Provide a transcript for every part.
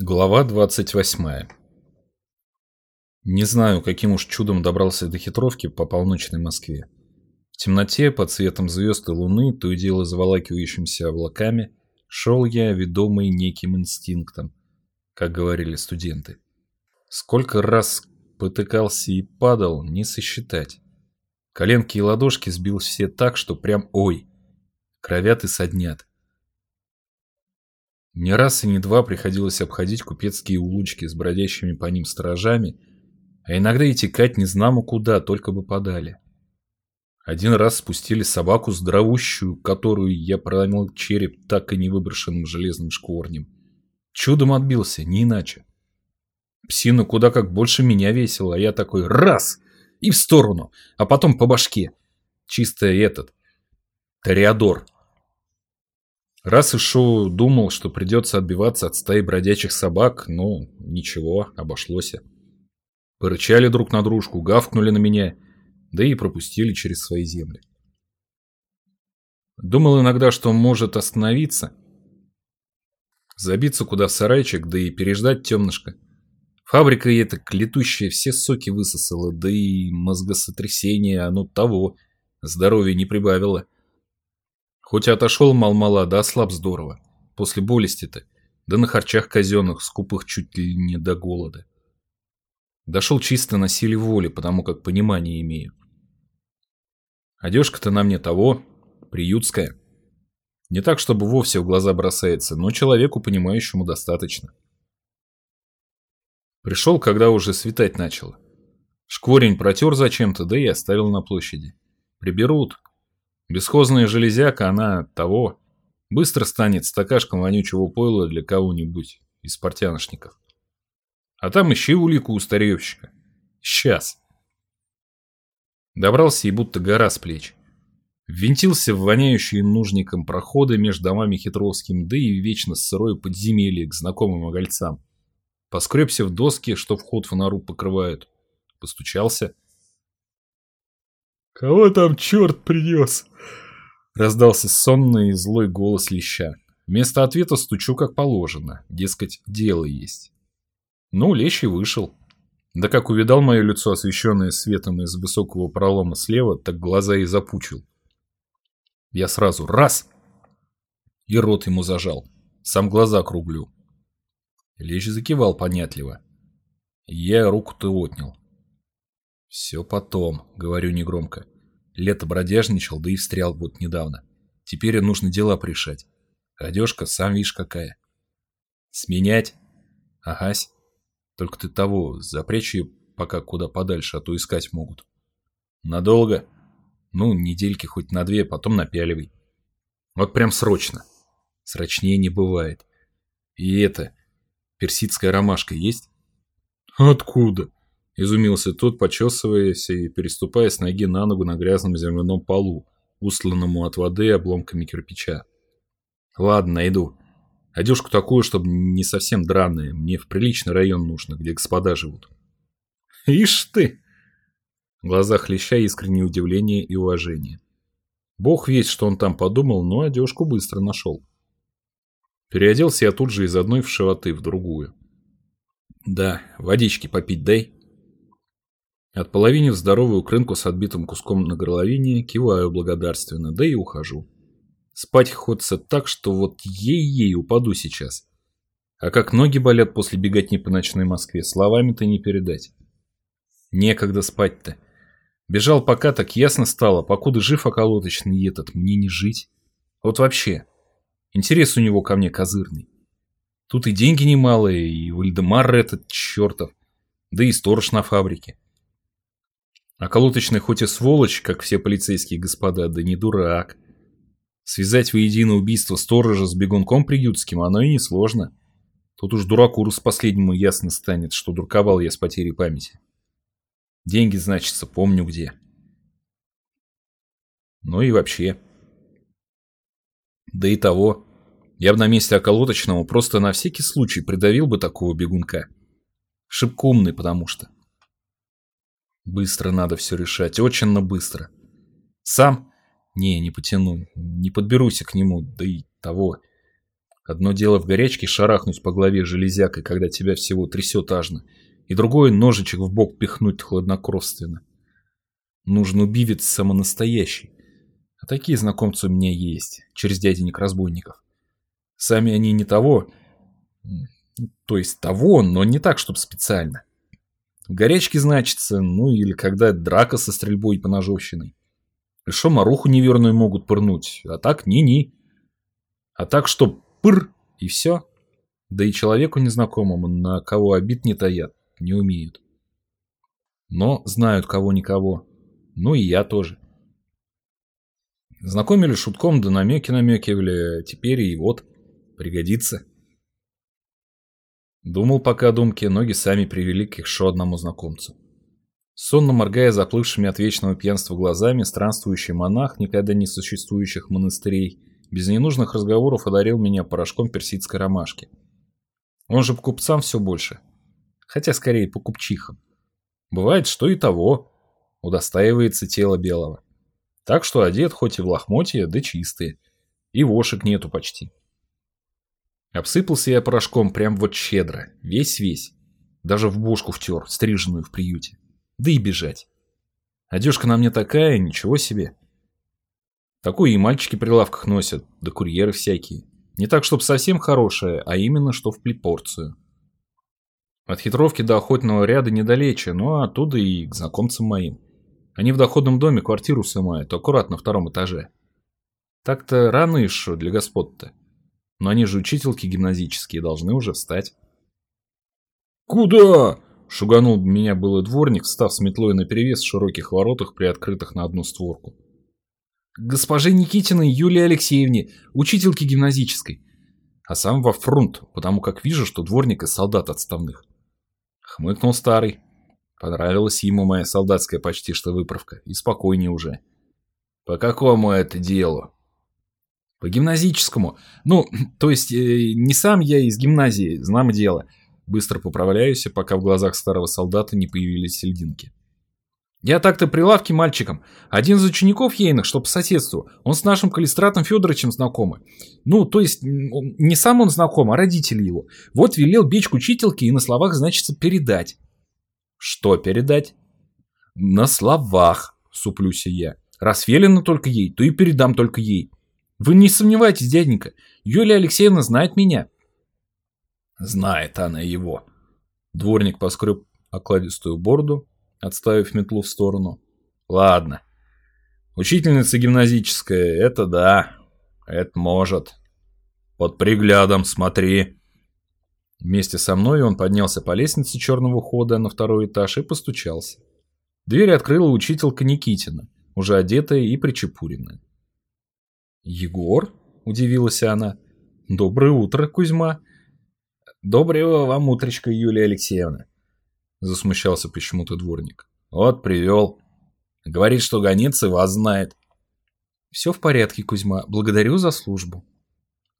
Глава 28. Не знаю, каким уж чудом добрался до хитровки по полночной Москве. В темноте, под светом звезд и луны, то и дело заволакивающимся облаками, шел я, ведомый неким инстинктом, как говорили студенты. Сколько раз потыкался и падал, не сосчитать. Коленки и ладошки сбил все так, что прям ой, кровят и соднят. Не раз и не два приходилось обходить купецкие улочки с бродящими по ним сторожами, а иногда и текать незнамо куда, только бы подали. Один раз спустили собаку здоровущую, которую я проломил череп так и не выброшенным железным шкворнем. Чудом отбился, не иначе. Псина куда как больше меня весила, а я такой раз и в сторону, а потом по башке. Чисто этот, Тореадор. Раз и шоу думал, что придется отбиваться от стаи бродячих собак, но ничего, обошлось. Порычали друг на дружку, гавкнули на меня, да и пропустили через свои земли. Думал иногда, что может остановиться, забиться куда в сарайчик, да и переждать темнышко. Фабрика эта клетущая все соки высосала, да и мозгосотрясение оно того, здоровья не прибавило. Хоть и отошел мал-мала, да ослаб здорово. После болести-то. Да на харчах казенных, скупых чуть ли не до голода. Дошел чисто на силе воли, потому как понимание имею. Одежка-то на мне того, приютская. Не так, чтобы вовсе в глаза бросается, но человеку, понимающему, достаточно. Пришел, когда уже светать начало. Шкворень протер зачем-то, да и оставил на площади. Приберут, Бесхозная железяка, она того, быстро станет стакашком вонючего пойла для кого-нибудь из портяношников. А там ищи улику у старьевщика. Сейчас. Добрался и будто гора с плеч. Ввинтился в воняющие нужником проходы между домами Хитровским, да и вечно сырой подземелье к знакомым огольцам. Поскребся в доски, что вход в нору покрывают. Постучался — «Кого там черт принес?» Раздался сонный и злой голос леща. Вместо ответа стучу как положено, дескать, дело есть. Ну, лещ и вышел. Да как увидал мое лицо, освещенное светом из высокого пролома слева, так глаза и запучил. Я сразу раз и рот ему зажал, сам глаза круглю. Лещ закивал понятливо. Я руку-то отнял. «Все потом», — говорю негромко. Лето бродяжничал, да и встрял вот недавно. Теперь нужно дела пришать. Одежка, сам видишь какая. Сменять? Агась. Только ты того, запрячь ее пока куда подальше, а то искать могут. Надолго? Ну, недельки хоть на две, потом напяливай. Вот прям срочно. Срочнее не бывает. И это, персидская ромашка есть? Откуда? Изумился тот, почесываясь и переступая с ноги на ногу на грязном земляном полу, устланному от воды обломками кирпича. «Ладно, найду. Одежку такую, чтобы не совсем драная. Мне в приличный район нужно, где господа живут». «Ишь ты!» В глазах леща искреннее удивление и уважение. Бог весь, что он там подумал, но одежку быстро нашел. Переоделся я тут же из одной в шивоты в другую. «Да, водички попить дай», Отполовинив здоровую крынку с отбитым куском на горловине, киваю благодарственно, да и ухожу. Спать хочется так, что вот ей-ей упаду сейчас. А как ноги болят после беготни по ночной Москве, словами-то не передать. Некогда спать-то. Бежал пока, так ясно стало, покуда жив околоточный этот, мне не жить. Вот вообще. Интерес у него ко мне козырный. Тут и деньги немалые, и Вальдемар этот чертов, да и сторож на фабрике. А колоточный хоть и сволочь, как все полицейские господа, да не дурак. Связать воедино убийство сторожа с бегунком приютским, оно и несложно. Тут уж дураку с последнему ясно станет, что дурковал я с потерей памяти. Деньги, значится, помню где. Ну и вообще. Да и того. Я бы на месте околоточного просто на всякий случай придавил бы такого бегунка. Шибко умный, потому что. Быстро надо все решать, очень быстро. Сам? Не, не потяну, не подберусь к нему, да и того. Одно дело в горячке шарахнуть по голове железякой, когда тебя всего трясет ажно, и другое ножичек в бок пихнуть хладнокровственно. Нужен убивец самонастоящий. А такие знакомцы у меня есть, через дяденек разбойников. Сами они не того, то есть того, но не так, чтобы специально. В горячке значится, ну или когда драка со стрельбой и поножовщиной. И что маруху неверную могут пырнуть, а так ни-ни. А так что пыр и все. Да и человеку незнакомому, на кого обид не таят, не умеют. Но знают кого-никого. Ну и я тоже. Знакомили шутком, да намеки намекивали, теперь и вот, пригодится. Думал пока думки, ноги сами привели к еще одному знакомцу. Сонно моргая заплывшими от вечного пьянства глазами, странствующий монах никогда не существующих монастырей, без ненужных разговоров одарил меня порошком персидской ромашки. Он же по купцам все больше. Хотя скорее по купчихам. Бывает, что и того, удостаивается тело белого. Так что одет хоть и в лохмотья, да чистые. И вошек нету почти. Обсыпался я порошком прям вот щедро, весь-весь. Даже в бошку втер, стриженную в приюте. Да и бежать. Одежка на мне такая, ничего себе. Такую и мальчики при лавках носят, да курьеры всякие. Не так, чтобы совсем хорошая, а именно, что в плепорцию. От хитровки до охотного ряда недалече, но оттуда и к знакомцам моим. Они в доходном доме квартиру снимают, аккуратно на втором этаже. Так-то рано еще для господ-то. Но они же учительки гимназические, должны уже встать. «Куда?» — шуганул меня было дворник, встав с метлой наперевес в широких воротах, приоткрытых на одну створку. «Госпоже Никитиной Юлии Алексеевне, учительки гимназической». А сам во фронт, потому как вижу, что дворник из солдат отставных. Хмыкнул старый, Понравилась ему моя солдатская почти что выправка, и спокойнее уже. По какому это делу? По гимназическому. Ну, то есть, э, не сам я из гимназии, знамо дело. Быстро поправляюсь, пока в глазах старого солдата не появились сельдинки. Я так-то при лавке мальчиком. Один из учеников ейных, что по соседству, он с нашим Калистратом Федоровичем знакомый. Ну, то есть, не сам он знаком, а родители его. Вот велел бечку учительке и на словах, значится, передать. Что передать? На словах, суплюся я. Раз велено только ей, то и передам только ей. Вы не сомневайтесь, дяденька, Юлия Алексеевна знает меня. Знает она его. Дворник поскреб окладистую бороду, отставив метлу в сторону. Ладно. Учительница гимназическая, это да, это может. Под приглядом смотри. Вместе со мной он поднялся по лестнице черного хода на второй этаж и постучался. Дверь открыла учителька Никитина, уже одетая и причепуренная. «Егор?» – удивилась она. «Доброе утро, Кузьма!» «Доброго вам утречка, Юлия Алексеевна!» – засмущался почему-то дворник. «Вот, привел. Говорит, что гонец и вас знает». «Все в порядке, Кузьма. Благодарю за службу».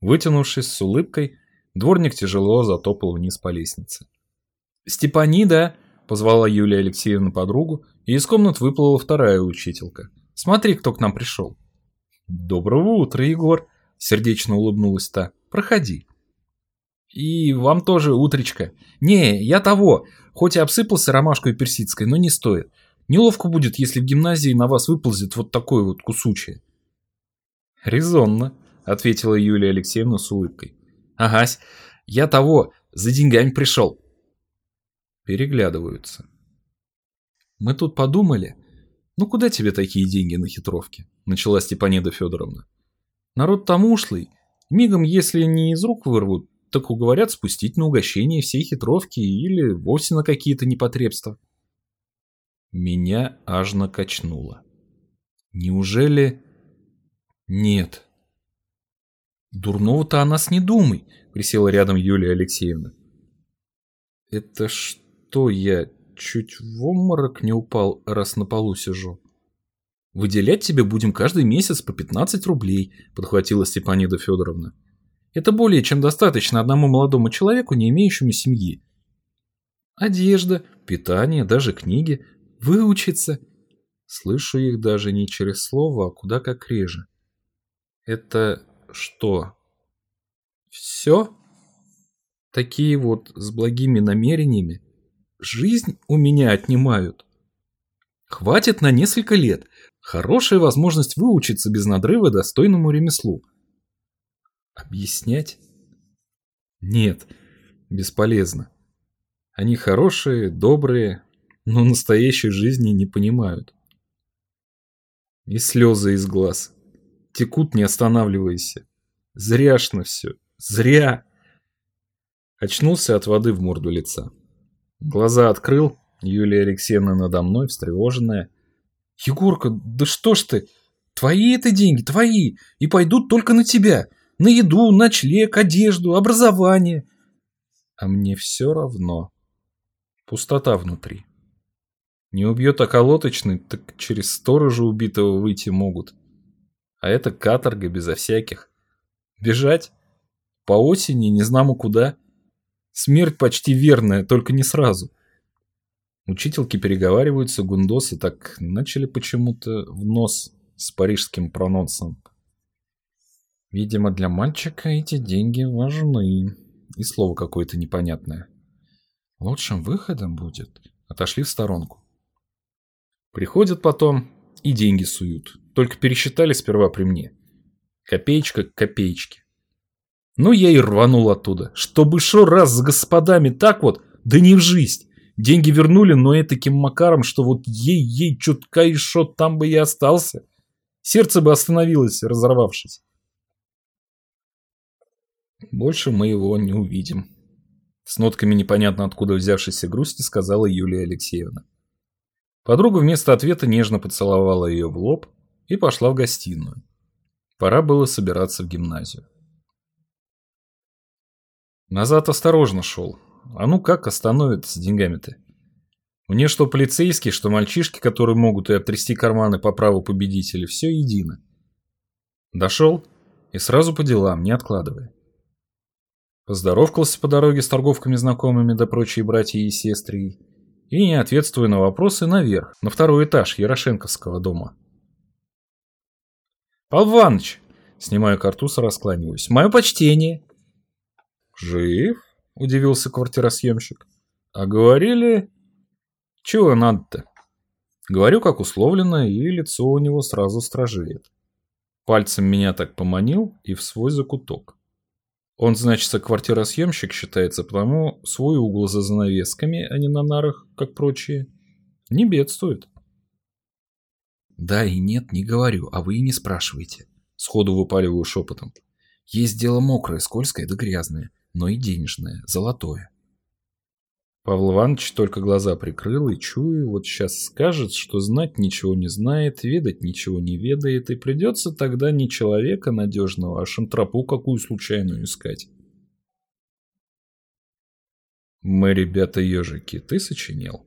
Вытянувшись с улыбкой, Дворник тяжело затопал вниз по лестнице. «Степанида!» – позвала Юлия Алексеевна подругу, и из комнат выплыла вторая учителька. «Смотри, кто к нам пришел!» «Доброго утра, Егор!» – сердечно улыбнулась та. «Проходи!» «И вам тоже утречка. Не, я того, хоть и обсыпался ромашкой персидской, но не стоит. Неловко будет, если в гимназии на вас выползет вот такое вот кусучее». «Резонно», — ответила Юлия Алексеевна с улыбкой. Агась, я того, за деньгами пришел. Переглядываются. Мы тут подумали, ну куда тебе такие деньги на хитровке? Начала Степанида Федоровна. Народ там ушлый, мигом если не из рук вырвут, так уговорят спустить на угощение всей хитровки или вовсе на какие-то непотребства. Меня аж накачнуло. Неужели... Нет, Дурного-то о нас не думай, присела рядом Юлия Алексеевна. Это что я чуть в обморок не упал, раз на полу сижу? Выделять тебе будем каждый месяц по 15 рублей, подхватила Степанида Федоровна. Это более чем достаточно одному молодому человеку, не имеющему семьи. Одежда, питание, даже книги, выучиться. Слышу их даже не через слово, а куда как реже. Это что? Все? Такие вот с благими намерениями жизнь у меня отнимают. Хватит на несколько лет. Хорошая возможность выучиться без надрыва достойному ремеслу. Объяснять? Нет, бесполезно. Они хорошие, добрые, но настоящей жизни не понимают. И слезы из глаз. Текут, не останавливаясь. Зряшно все. Зря. Очнулся от воды в морду лица. Глаза открыл. Юлия Алексеевна надо мной, встревоженная. «Егорка, да что ж ты? Твои это деньги, твои, и пойдут только на тебя. На еду, ночлег, одежду, образование». А мне все равно. Пустота внутри. Не убьет околоточный, так через сторожа убитого выйти могут. А это каторга безо всяких. Бежать? По осени не знамо куда. Смерть почти верная, только не сразу. Учительки переговариваются, гундосы так начали почему-то в нос с парижским прононсом. Видимо, для мальчика эти деньги важны. И слово какое-то непонятное. Лучшим выходом будет. Отошли в сторонку. Приходят потом и деньги суют. Только пересчитали сперва при мне. Копеечка к копеечке. Ну, я и рванул оттуда. Чтобы шо раз с господами так вот, да не в жизнь. Деньги вернули, но и таким макаром, что вот ей-ей чутка и шо там бы я остался. Сердце бы остановилось, разорвавшись. Больше мы его не увидим. С нотками непонятно откуда взявшейся грусти сказала Юлия Алексеевна. Подруга вместо ответа нежно поцеловала ее в лоб и пошла в гостиную. Пора было собираться в гимназию. Назад осторожно шел. А ну как остановит с деньгами-то? Мне что полицейские, что мальчишки, которые могут и обтрясти карманы по праву победителя, все едино. Дошел и сразу по делам, не откладывая. Поздоровкался по дороге с торговками знакомыми да прочие братья и сестры. И, не ответствуя на вопросы, наверх, на второй этаж Ярошенковского дома. «Павел Иванович!» Снимаю картуз и раскланиваюсь. «Мое почтение!» «Жив?» – удивился квартиросъемщик. «А говорили...» «Чего надо-то?» Говорю, как условлено, и лицо у него сразу стражеет. Пальцем меня так поманил и в свой закуток. Он, значит, квартиросъемщик считается, потому свой угол за занавесками, а не на нарах, как прочие, не бедствует. Да и нет, не говорю, а вы и не спрашивайте. Сходу выпаливаю шепотом. Есть дело мокрое, скользкое да грязное, но и денежное, золотое. Павел Иванович только глаза прикрыл и чую, вот сейчас скажет, что знать ничего не знает, ведать ничего не ведает, и придется тогда не человека надежного, а шантропу какую случайную искать. Мы, ребята, ежики, ты сочинил?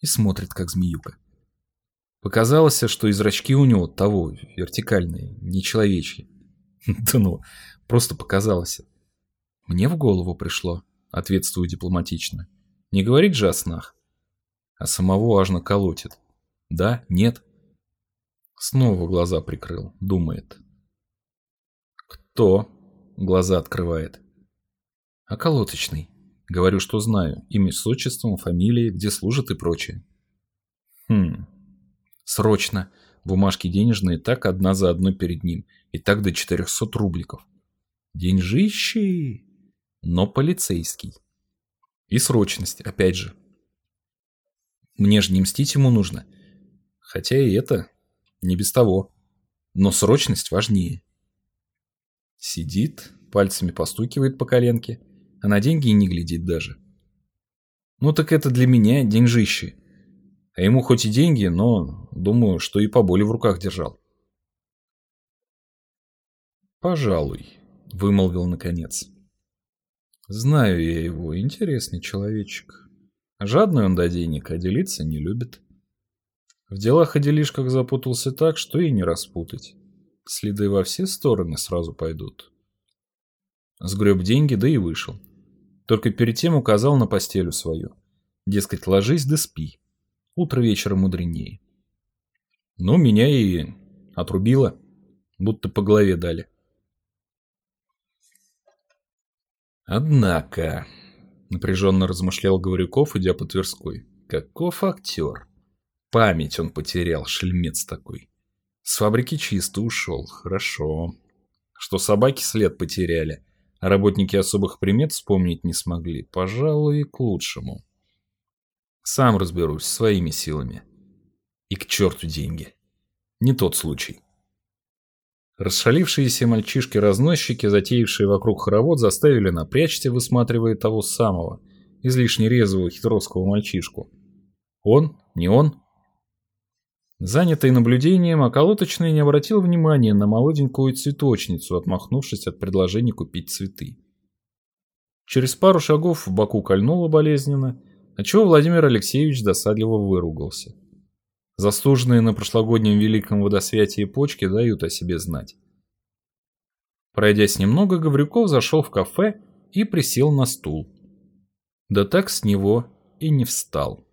И смотрит, как змеюка. Показалось, что и зрачки у него того, вертикальные, не человечьи. Да ну, просто показалось. Мне в голову пришло, ответствую дипломатично. Не говорит же о снах. А самого аж колотит. Да? Нет? Снова глаза прикрыл. Думает. Кто? Глаза открывает. А колоточный. Говорю, что знаю. Имя с отчеством, фамилией, где служит и прочее. Хм. Срочно. Бумажки денежные так одна за одной перед ним. И так до 400 рубликов. Деньжищи! Но полицейский. И срочность, опять же. Мне же не мстить ему нужно. Хотя и это не без того. Но срочность важнее. Сидит, пальцами постукивает по коленке, а на деньги и не глядит даже. Ну так это для меня деньжище. А ему хоть и деньги, но думаю, что и поболее в руках держал. «Пожалуй», — вымолвил наконец. Знаю я его, интересный человечек. Жадный он до денег, а делиться не любит. В делах и делишках запутался так, что и не распутать. Следы во все стороны сразу пойдут. Сгреб деньги, да и вышел. Только перед тем указал на постелю свою. Дескать, ложись да спи. Утро вечера мудренее. Ну, меня и отрубило, будто по голове дали. Однако, напряженно размышлял Говорюков, идя по Тверской, каков актер. Память он потерял, шельмец такой. С фабрики чисто ушел, хорошо. Что собаки след потеряли, а работники особых примет вспомнить не смогли, пожалуй, к лучшему. Сам разберусь своими силами. И к черту деньги. Не тот случай. Расшалившиеся мальчишки-разносчики, затеявшие вокруг хоровод, заставили напрячься, высматривая того самого, излишне резвого хитровского мальчишку. Он? Не он? Занятый наблюдением, околоточный не обратил внимания на молоденькую цветочницу, отмахнувшись от предложения купить цветы. Через пару шагов в боку кольнуло болезненно, отчего Владимир Алексеевич досадливо выругался. Застуженные на прошлогоднем великом водосвятии почки дают о себе знать. Пройдясь немного, Гаврюков зашел в кафе и присел на стул. Да так с него и не встал.